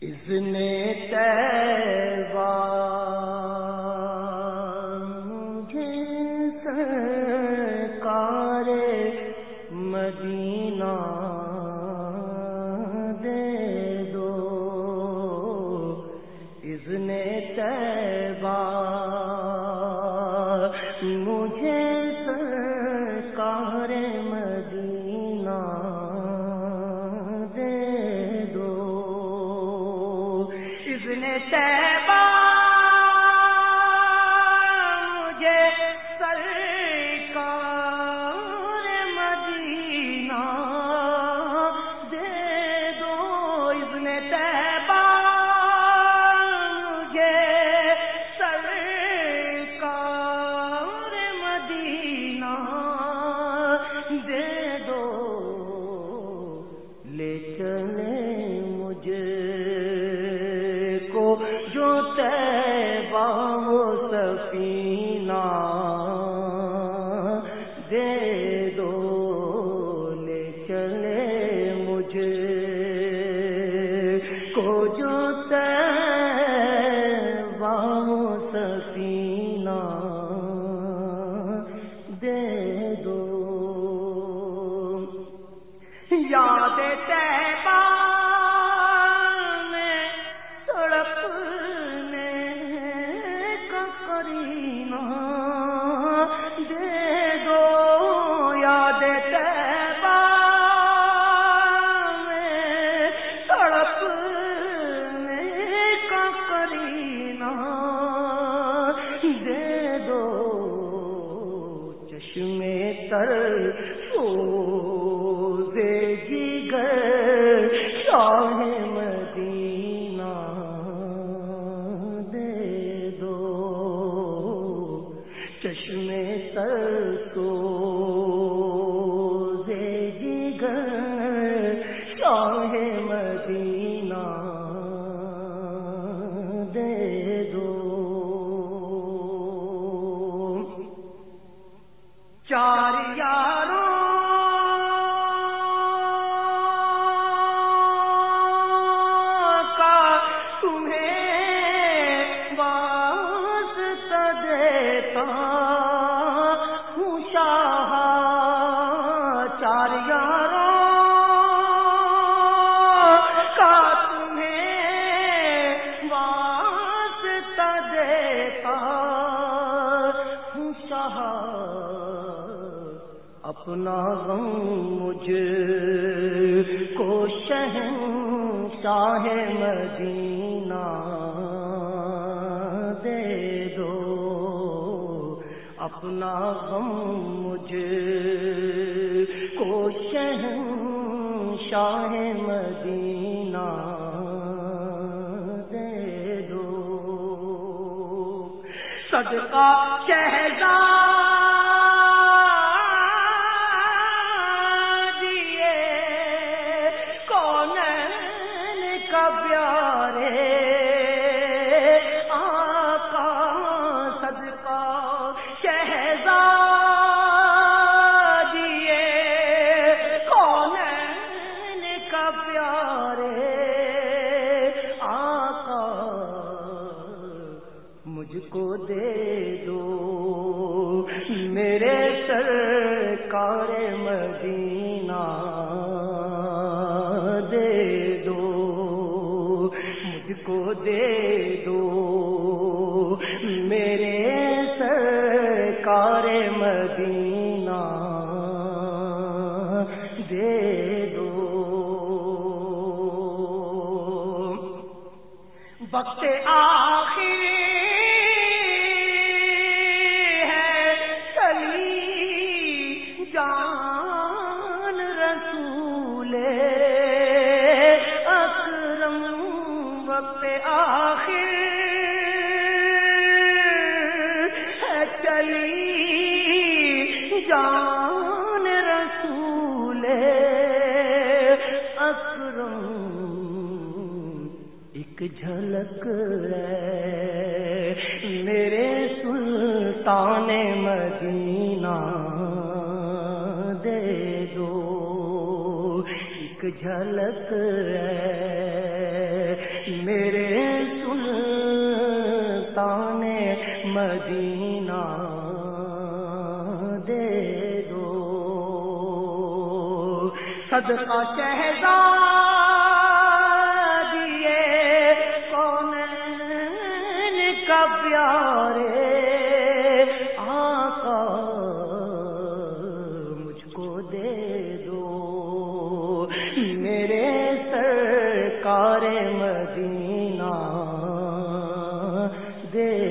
اس نے طے ہے۔ في دے دو چشمے تر سو اپنا غم مجھ کو شہن شاہ مدینہ دے دو۔ اپنا غم مجھ کو شہن شاہ مدینہ دے دو۔ صدقہ شہزاد مجھ کو دے دو۔ میرے سرکار مدینہ دے دو۔ مجھ کو دے دو۔ میرے سرکار مدینہ دے دو۔ بخت آ ایک جھلک میرے سلطان مدینہ، دے دو۔ ایک جھلک میرے سلطان مدینہ، دے دو۔ صدقہ شہزاد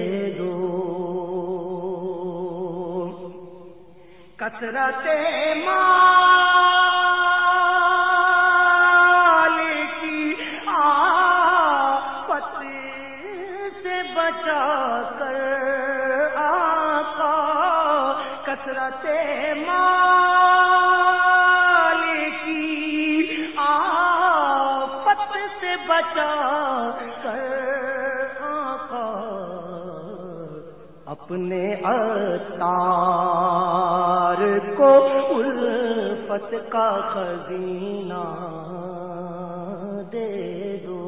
دو۔ کثرت مال کی آفت سے بچا کر آقا۔ کثرت مال کی آفت سے بچا کر اپنے اتار کو الفت کا خزینہ دے دو۔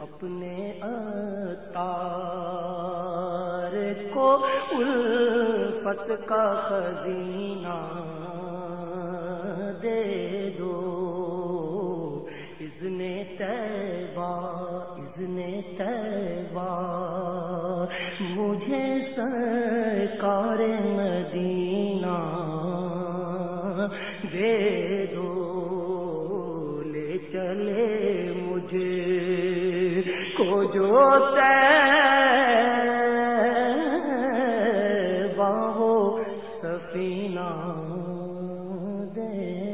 اپنے اتار کو الفت کا خزینہ دے دے دو لے چلے مجھے۔ کو جو باہو سفینہ دے۔